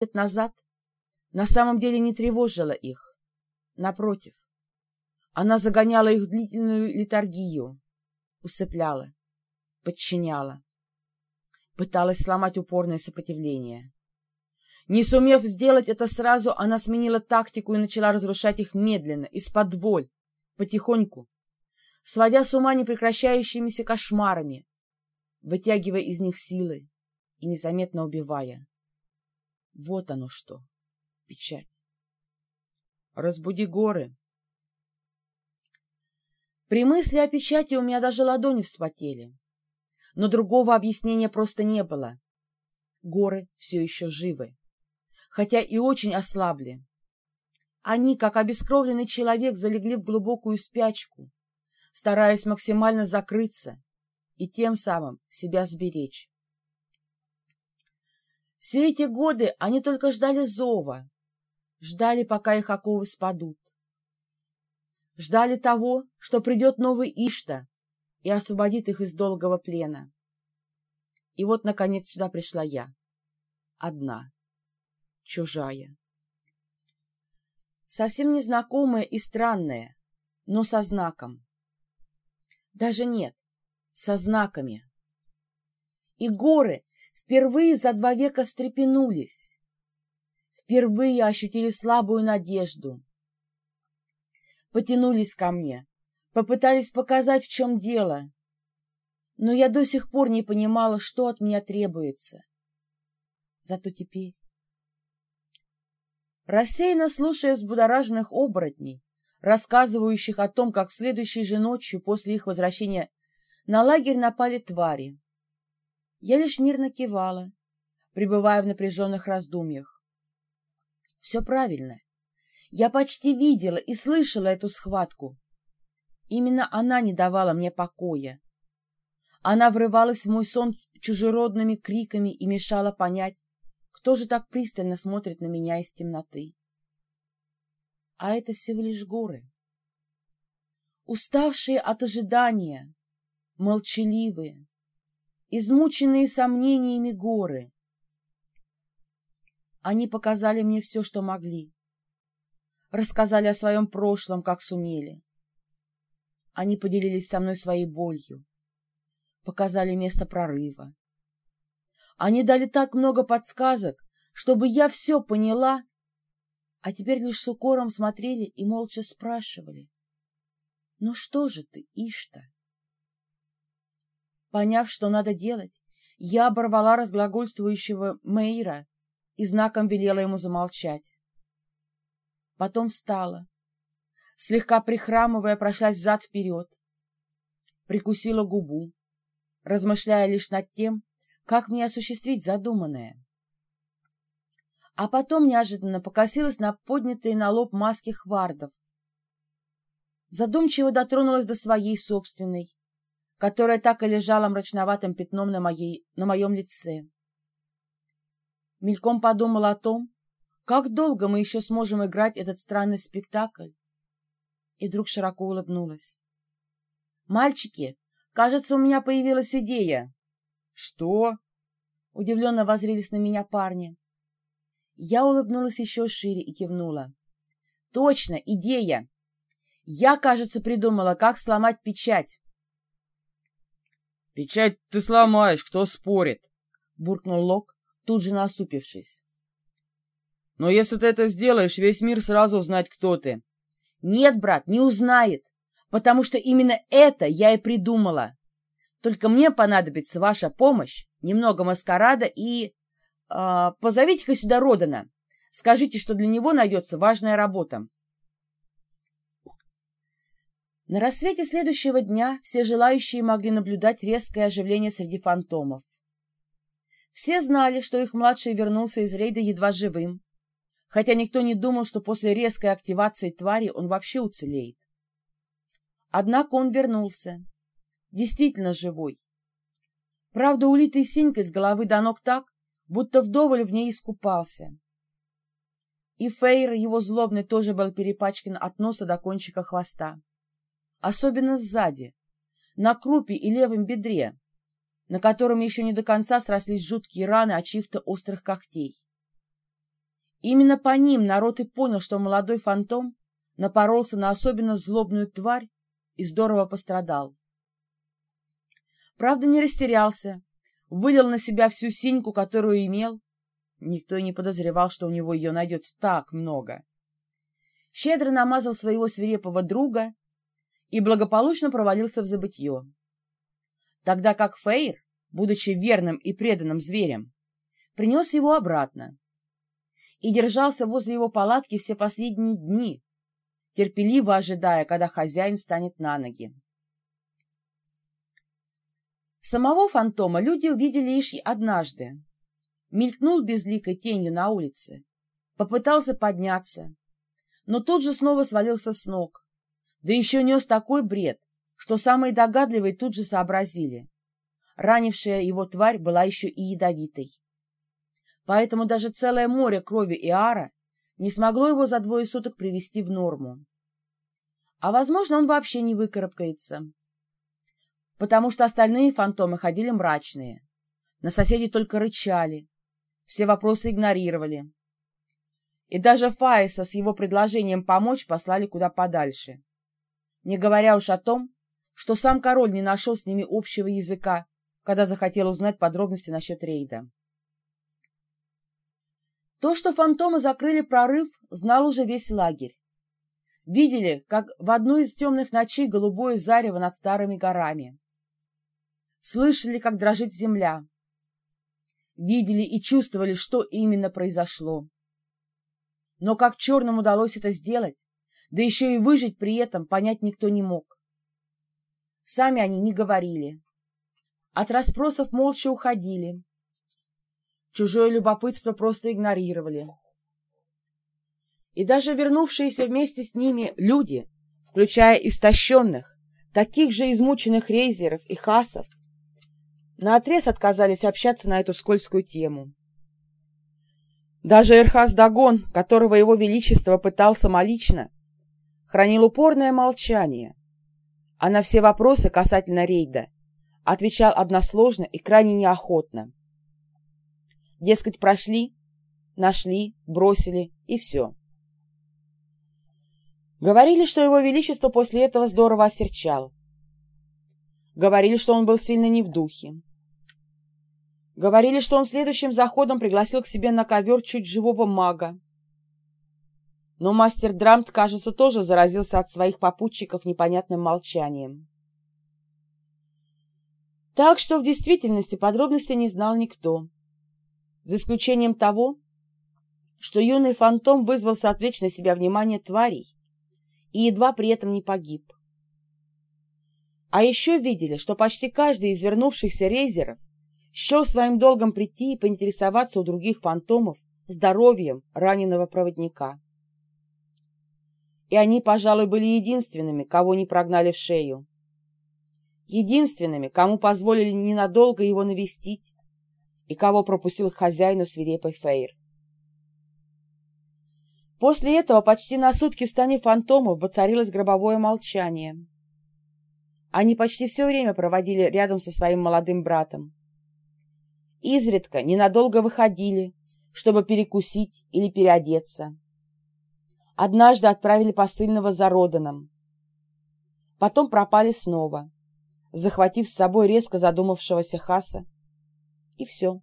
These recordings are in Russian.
лет назад на самом деле не тревожила их. Напротив, она загоняла их в длительную литургию, усыпляла, подчиняла, пыталась сломать упорное сопротивление. Не сумев сделать это сразу, она сменила тактику и начала разрушать их медленно, из-под воль, потихоньку, сводя с ума непрекращающимися кошмарами, вытягивая из них силы и незаметно убивая. Вот оно что, печать. Разбуди горы. При мысли о печати у меня даже ладони вспотели. Но другого объяснения просто не было. Горы все еще живы хотя и очень ослабли. Они, как обескровленный человек, залегли в глубокую спячку, стараясь максимально закрыться и тем самым себя сберечь. Все эти годы они только ждали зова, ждали, пока их оковы спадут. Ждали того, что придет новый Ишта и освободит их из долгого плена. И вот, наконец, сюда пришла я. Одна чужая. Совсем незнакомая и странная, но со знаком. Даже нет, со знаками. И горы впервые за два века встрепенулись. Впервые ощутили слабую надежду. Потянулись ко мне, попытались показать, в чем дело. Но я до сих пор не понимала, что от меня требуется. Зато теперь Рассеянно слушая взбудораженных оборотней, рассказывающих о том, как в следующей же ночью после их возвращения на лагерь напали твари, я лишь мирно кивала, пребывая в напряженных раздумьях. Все правильно. Я почти видела и слышала эту схватку. Именно она не давала мне покоя. Она врывалась в мой сон чужеродными криками и мешала понять, кто же так пристально смотрит на меня из темноты? А это всего лишь горы. Уставшие от ожидания, молчаливые, измученные сомнениями горы. Они показали мне все, что могли. Рассказали о своем прошлом, как сумели. Они поделились со мной своей болью. Показали место прорыва. Они дали так много подсказок, чтобы я все поняла, а теперь лишь с укором смотрели и молча спрашивали. «Ну что же ты, Ишта?» Поняв, что надо делать, я оборвала разглагольствующего Мейра и знаком велела ему замолчать. Потом встала, слегка прихрамывая, прошлась взад-вперед, прикусила губу, размышляя лишь над тем, как мне осуществить задуманное? А потом неожиданно покосилась на поднятые на лоб маски хвардов. Задумчиво дотронулась до своей собственной, которая так и лежала мрачноватым пятном на, моей, на моем лице. Мельком подумала о том, как долго мы еще сможем играть этот странный спектакль, и вдруг широко улыбнулась. «Мальчики, кажется, у меня появилась идея». «Что?» — удивленно возрились на меня парни. Я улыбнулась еще шире и кивнула. «Точно, идея! Я, кажется, придумала, как сломать печать». «Печать ты сломаешь, кто спорит?» — буркнул Лок, тут же насупившись. «Но если ты это сделаешь, весь мир сразу узнает, кто ты». «Нет, брат, не узнает, потому что именно это я и придумала. Только мне понадобится ваша помощь, немного маскарада и... Э, Позовите-ка сюда Родана. Скажите, что для него найдется важная работа. На рассвете следующего дня все желающие могли наблюдать резкое оживление среди фантомов. Все знали, что их младший вернулся из рейда едва живым, хотя никто не думал, что после резкой активации твари он вообще уцелеет. Однако он вернулся, действительно живой. Правда, улитый синькой с головы до ног так, будто вдоволь в ней искупался. И Фейр, его злобный, тоже был перепачкан от носа до кончика хвоста. Особенно сзади, на крупе и левом бедре, на котором еще не до конца срослись жуткие раны от чьих-то острых когтей. Именно по ним народ и понял, что молодой фантом напоролся на особенно злобную тварь и здорово пострадал. Правда, не растерялся, вылил на себя всю синьку, которую имел. Никто и не подозревал, что у него ее найдется так много. Щедро намазал своего свирепого друга и благополучно провалился в забытье. Тогда как Фейр, будучи верным и преданным зверем, принес его обратно и держался возле его палатки все последние дни, терпеливо ожидая, когда хозяин встанет на ноги. Самого фантома люди увидели лишь однажды. Мелькнул безликой тенью на улице, попытался подняться, но тут же снова свалился с ног, да еще нес такой бред, что самые догадливые тут же сообразили. Ранившая его тварь была еще и ядовитой. Поэтому даже целое море крови и ара не смогло его за двое суток привести в норму. А, возможно, он вообще не выкарабкается. Потому что остальные фантомы ходили мрачные. На соседей только рычали. Все вопросы игнорировали. И даже Фаиса с его предложением помочь послали куда подальше. Не говоря уж о том, что сам король не нашел с ними общего языка, когда захотел узнать подробности насчет рейда. То, что фантомы закрыли прорыв, знал уже весь лагерь. Видели, как в одну из темных ночей голубое зарево над старыми горами. Слышали, как дрожит земля. Видели и чувствовали, что именно произошло. Но как черным удалось это сделать, да еще и выжить при этом, понять никто не мог. Сами они не говорили. От расспросов молча уходили. Чужое любопытство просто игнорировали. И даже вернувшиеся вместе с ними люди, включая истощенных, таких же измученных рейзеров и хасов, наотрез отказались общаться на эту скользкую тему. Даже Эрхаз Дагон, которого его величество пытал самолично, хранил упорное молчание, а на все вопросы касательно рейда отвечал односложно и крайне неохотно. Дескать, прошли, нашли, бросили и все. Говорили, что его величество после этого здорово осерчал. Говорили, что он был сильно не в духе. Говорили, что он следующим заходом пригласил к себе на ковер чуть живого мага, но мастер Драмт, кажется, тоже заразился от своих попутчиков непонятным молчанием. Так что в действительности подробностей не знал никто. За исключением того, что юный фантом вызвал соответственно себя внимание тварей и едва при этом не погиб. А еще видели, что почти каждый из вернувшихся рейзеров счел своим долгом прийти и поинтересоваться у других фантомов здоровьем раненого проводника и они, пожалуй, были единственными, кого не прогнали в шею. Единственными, кому позволили ненадолго его навестить и кого пропустил хозяину свирепый Фейр. После этого почти на сутки в стане фантомов воцарилось гробовое молчание. Они почти все время проводили рядом со своим молодым братом. Изредка ненадолго выходили, чтобы перекусить или переодеться. Однажды отправили посыльного за Роданом. Потом пропали снова, захватив с собой резко задумавшегося Хаса. И все.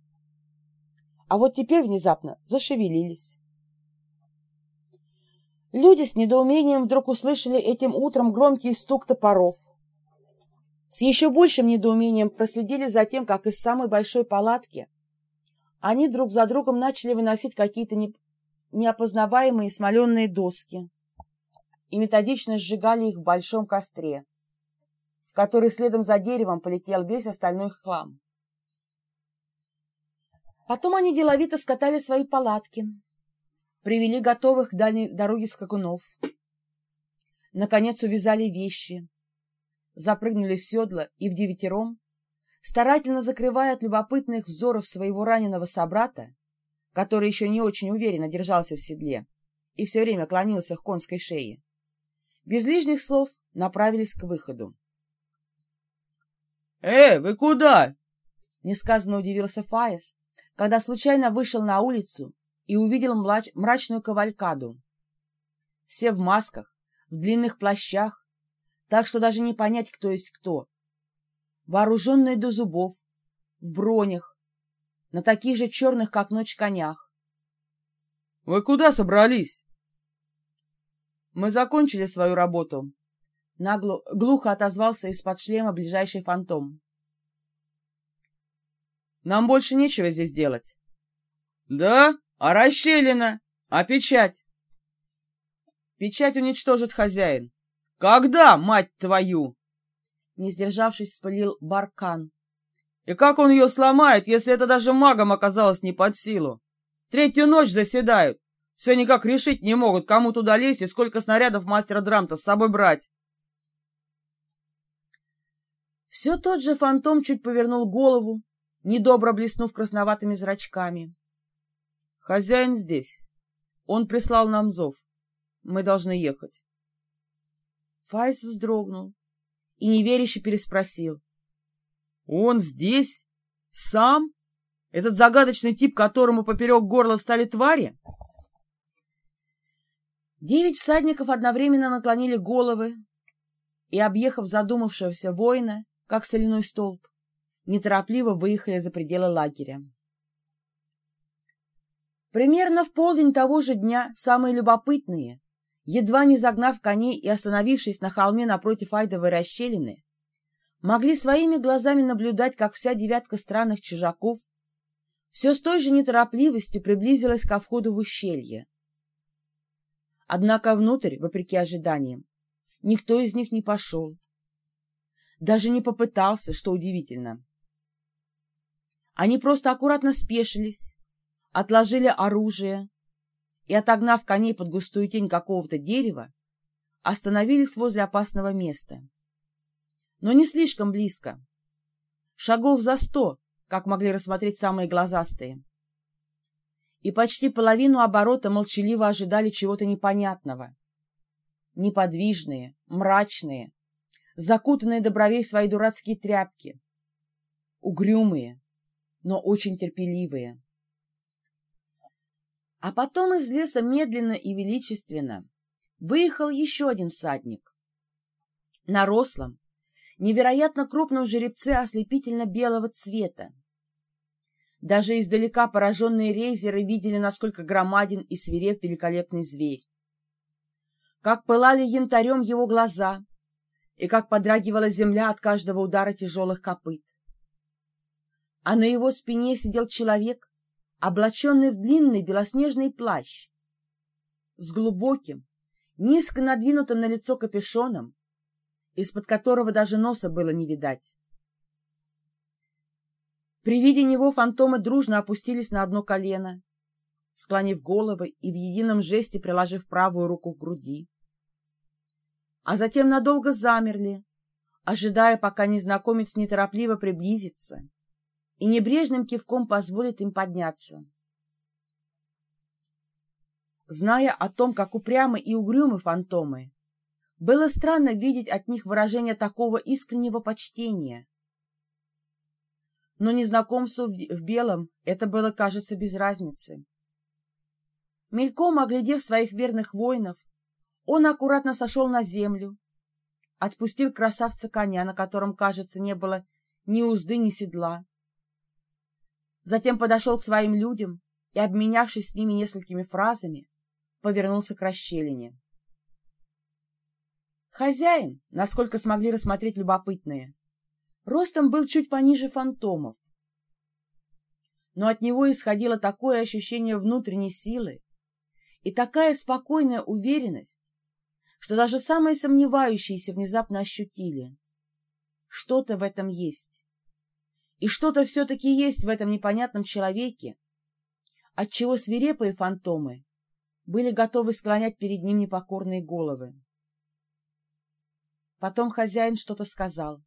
А вот теперь внезапно зашевелились. Люди с недоумением вдруг услышали этим утром громкий стук топоров. С еще большим недоумением проследили за тем, как из самой большой палатки они друг за другом начали выносить какие-то неопознаваемые смоленные доски и методично сжигали их в большом костре, в который следом за деревом полетел весь остальной хлам. Потом они деловито скатали свои палатки, привели готовых к дальней дороге скакунов, наконец увязали вещи, запрыгнули в седло и в девятером, старательно закрывая от любопытных взоров своего раненого собрата, который еще не очень уверенно держался в седле и все время клонился к конской шее, без лишних слов направились к выходу. «Э, вы куда?» Несказанно удивился Фаис, когда случайно вышел на улицу и увидел мрачную кавалькаду. Все в масках, в длинных плащах, так что даже не понять, кто есть кто. Вооруженные до зубов, в бронях, на таких же черных, как ночь, конях. — Вы куда собрались? — Мы закончили свою работу. Нагло, глухо отозвался из-под шлема ближайший фантом. — Нам больше нечего здесь делать. — Да? А расщелина? А печать? — Печать уничтожит хозяин. — Когда, мать твою? Не сдержавшись, вспылил Баркан. И как он ее сломает, если это даже магом оказалось не под силу? Третью ночь заседают. Все никак решить не могут, кому туда лезть и сколько снарядов мастера Драмта с собой брать. Все тот же фантом чуть повернул голову, недобро блеснув красноватыми зрачками. «Хозяин здесь. Он прислал нам зов. Мы должны ехать». Файс вздрогнул и неверяще переспросил. «Он здесь? Сам? Этот загадочный тип, которому поперек горла встали твари?» Девять всадников одновременно наклонили головы и, объехав задумавшегося воина, как соляной столб, неторопливо выехали за пределы лагеря. Примерно в полдень того же дня самые любопытные, едва не загнав коней и остановившись на холме напротив Айдовой расщелины, могли своими глазами наблюдать, как вся девятка странных чужаков все с той же неторопливостью приблизилась ко входу в ущелье. Однако внутрь, вопреки ожиданиям, никто из них не пошел. Даже не попытался, что удивительно. Они просто аккуратно спешились, отложили оружие и, отогнав коней под густую тень какого-то дерева, остановились возле опасного места но не слишком близко. Шагов за сто, как могли рассмотреть самые глазастые. И почти половину оборота молчаливо ожидали чего-то непонятного. Неподвижные, мрачные, закутанные до бровей свои дурацкие тряпки. Угрюмые, но очень терпеливые. А потом из леса медленно и величественно выехал еще один всадник. На рослом, невероятно крупном жеребце ослепительно-белого цвета. Даже издалека пораженные рейзеры видели, насколько громаден и свиреп великолепный зверь. Как пылали янтарем его глаза, и как подрагивала земля от каждого удара тяжелых копыт. А на его спине сидел человек, облаченный в длинный белоснежный плащ, с глубоким, низко надвинутым на лицо капюшоном из-под которого даже носа было не видать. При виде него фантомы дружно опустились на одно колено, склонив головы и в едином жесте приложив правую руку к груди. А затем надолго замерли, ожидая, пока незнакомец неторопливо приблизится и небрежным кивком позволит им подняться. Зная о том, как упрямы и угрюмы фантомы, было странно видеть от них выражение такого искреннего почтения. Но незнакомцу в белом это было, кажется, без разницы. Мельком оглядев своих верных воинов, он аккуратно сошел на землю, отпустил красавца коня, на котором, кажется, не было ни узды, ни седла. Затем подошел к своим людям и, обменявшись с ними несколькими фразами, повернулся к расщелине. Хозяин, насколько смогли рассмотреть любопытные, ростом был чуть пониже фантомов. Но от него исходило такое ощущение внутренней силы и такая спокойная уверенность, что даже самые сомневающиеся внезапно ощутили. Что-то в этом есть. И что-то все-таки есть в этом непонятном человеке, отчего свирепые фантомы были готовы склонять перед ним непокорные головы. Потом хозяин что-то сказал.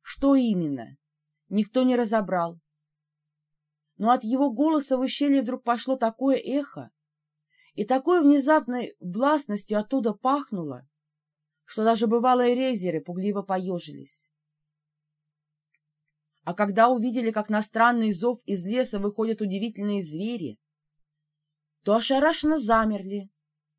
Что именно? Никто не разобрал. Но от его голоса в ущелье вдруг пошло такое эхо, и такой внезапной властностью оттуда пахнуло, что даже бывалые рейзеры пугливо поежились. А когда увидели, как на странный зов из леса выходят удивительные звери, то ошарашенно замерли,